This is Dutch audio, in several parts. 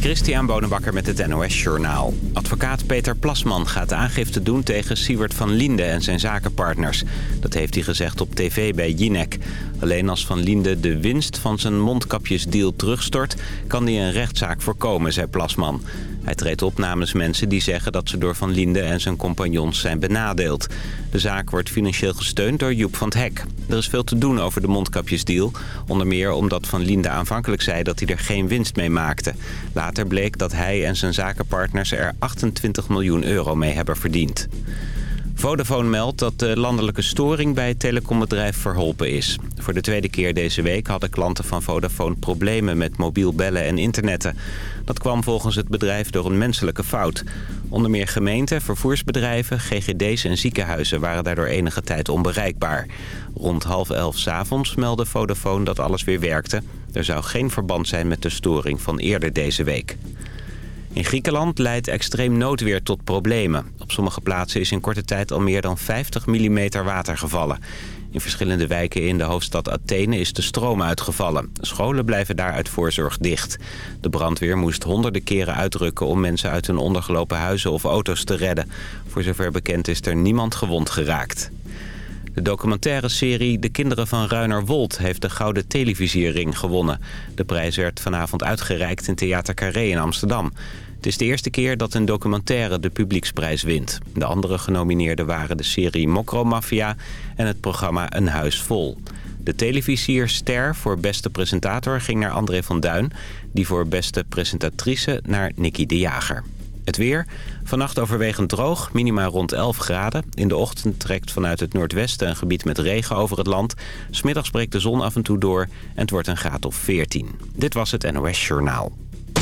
Christian Bonenbakker met het NOS Journaal. Advocaat Peter Plasman gaat aangifte doen tegen Siewert van Linde en zijn zakenpartners. Dat heeft hij gezegd op tv bij Jinek. Alleen als Van Linde de winst van zijn mondkapjesdeal terugstort... kan hij een rechtszaak voorkomen, zei Plasman. Hij treedt op namens mensen die zeggen dat ze door Van Linde en zijn compagnons zijn benadeeld. De zaak wordt financieel gesteund door Joep van het Hek. Er is veel te doen over de mondkapjesdeal. Onder meer omdat Van Linde aanvankelijk zei dat hij er geen winst mee maakte. Later bleek dat hij en zijn zakenpartners er 28 miljoen euro mee hebben verdiend. Vodafone meldt dat de landelijke storing bij het telecombedrijf verholpen is. Voor de tweede keer deze week hadden klanten van Vodafone problemen met mobiel bellen en internetten. Dat kwam volgens het bedrijf door een menselijke fout. Onder meer gemeenten, vervoersbedrijven, GGD's en ziekenhuizen waren daardoor enige tijd onbereikbaar. Rond half elf s'avonds meldde Vodafone dat alles weer werkte. Er zou geen verband zijn met de storing van eerder deze week. In Griekenland leidt extreem noodweer tot problemen. Op sommige plaatsen is in korte tijd al meer dan 50 mm water gevallen. In verschillende wijken in de hoofdstad Athene is de stroom uitgevallen. Scholen blijven daar uit voorzorg dicht. De brandweer moest honderden keren uitrukken om mensen uit hun ondergelopen huizen of auto's te redden. Voor zover bekend is er niemand gewond geraakt. De documentaire serie De Kinderen van Ruiner Wold heeft de Gouden Televisiering gewonnen. De prijs werd vanavond uitgereikt in Theater Carré in Amsterdam. Het is de eerste keer dat een documentaire de publieksprijs wint. De andere genomineerden waren de serie Mokro Mafia en het programma Een Huis Vol. De televisierster voor beste presentator ging naar André van Duin... die voor beste presentatrice naar Nicky de Jager. Het weer. Vannacht overwegend droog, minima rond 11 graden. In de ochtend trekt vanuit het noordwesten een gebied met regen over het land. Smiddags breekt de zon af en toe door en het wordt een graad of 14. Dit was het NOS Journaal.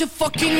such a fucking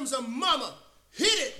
Adam's a mama. Hit it.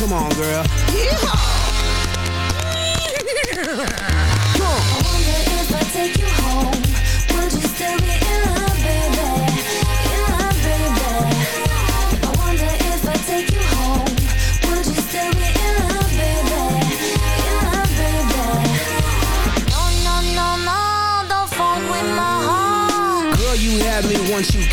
Come on, girl. Yeehaw! Come on. I wonder if I take you home, would you still be in love,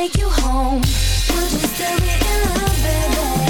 Take you home, you still be in love, baby?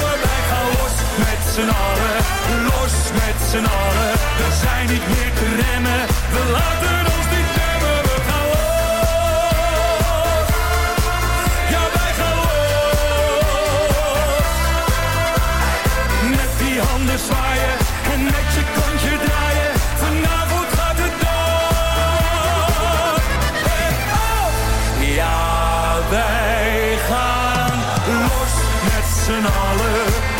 Met z'n allen, los met z'n allen. We zijn niet meer te remmen, we laten ons niet remmen. We gaan los, ja wij gaan los. Met die handen zwaaien en met je kontje draaien. Vanavond gaat het door. Ja, wij gaan los met z'n allen.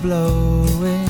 Blowing,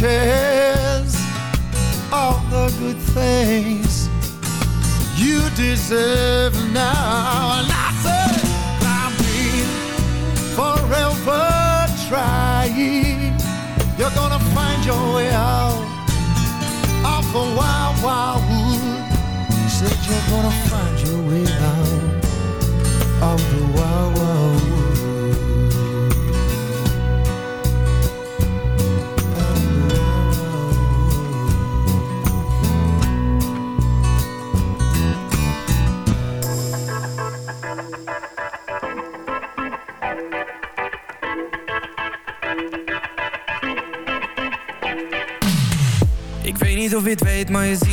Riches, all the good things you deserve now. And I say, I've forever trying. You're gonna find your way out of the wild, wild wood. Said you're gonna find your way out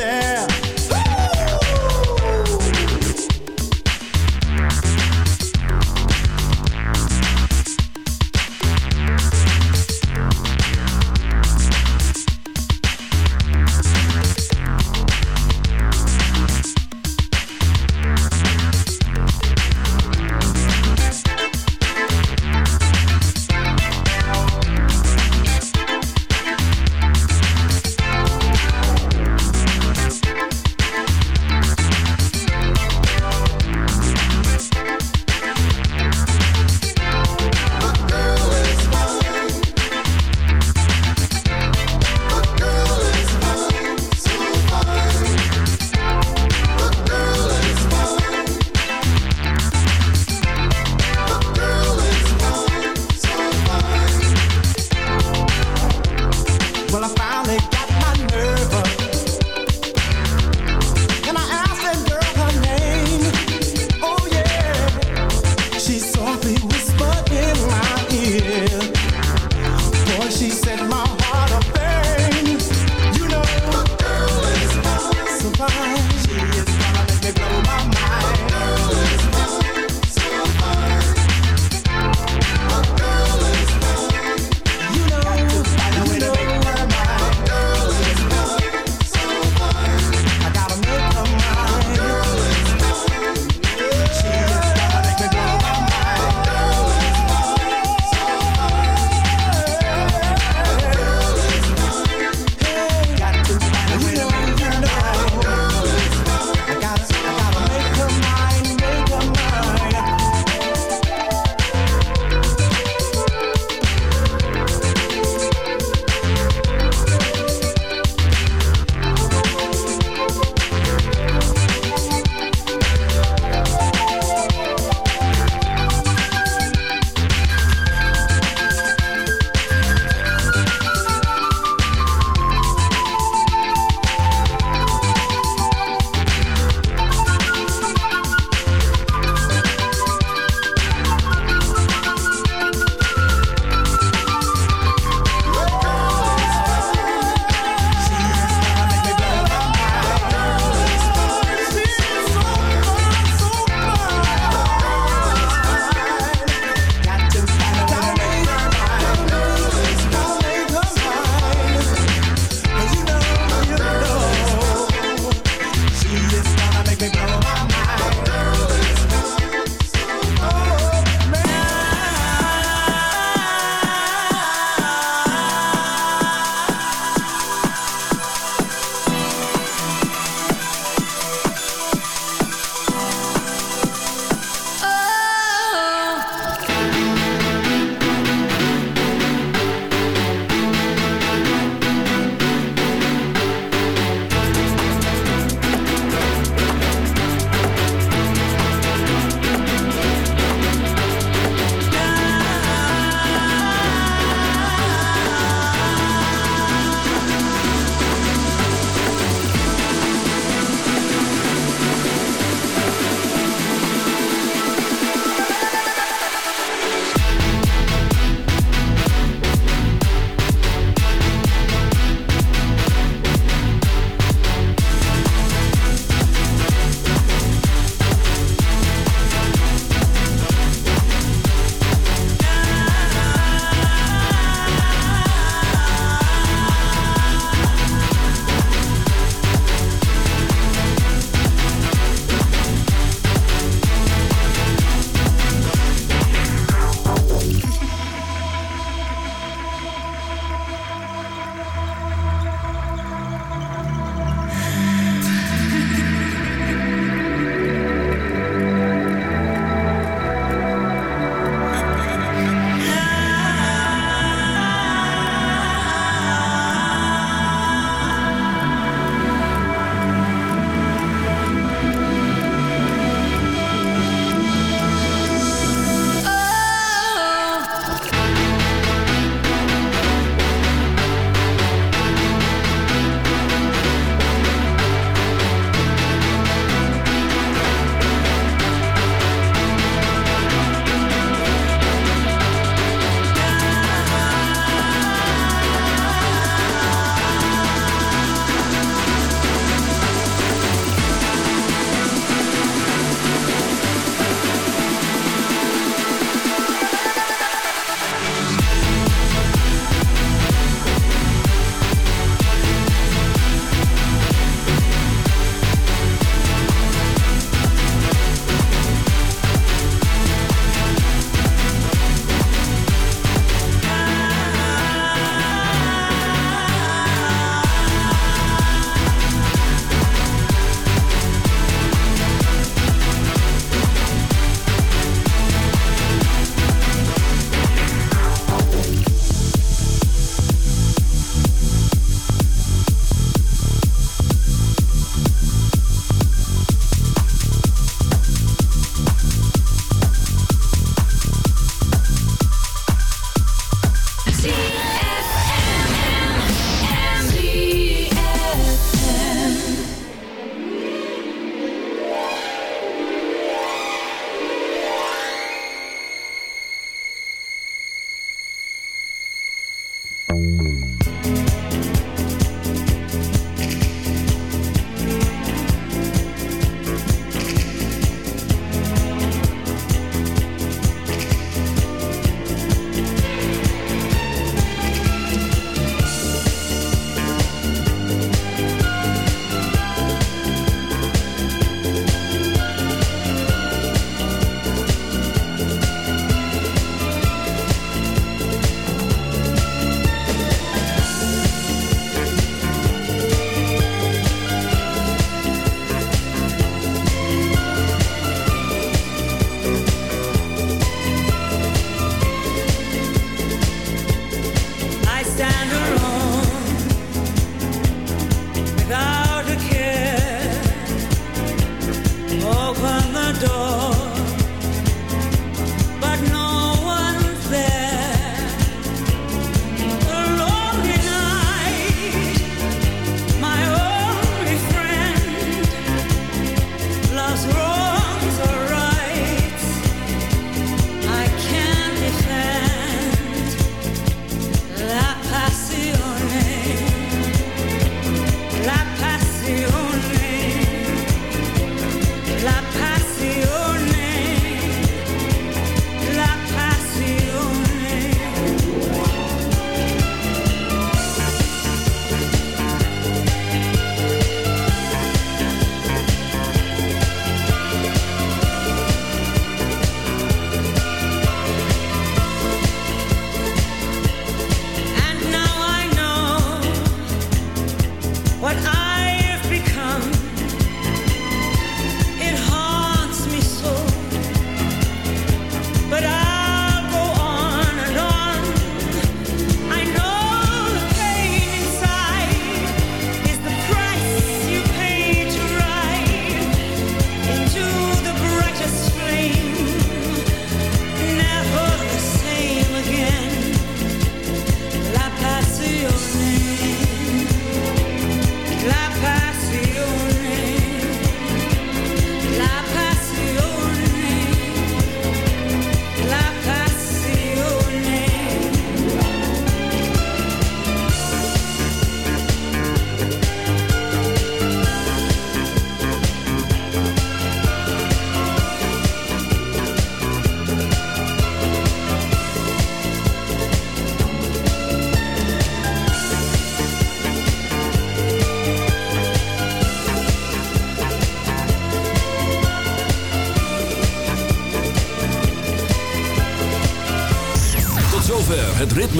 there.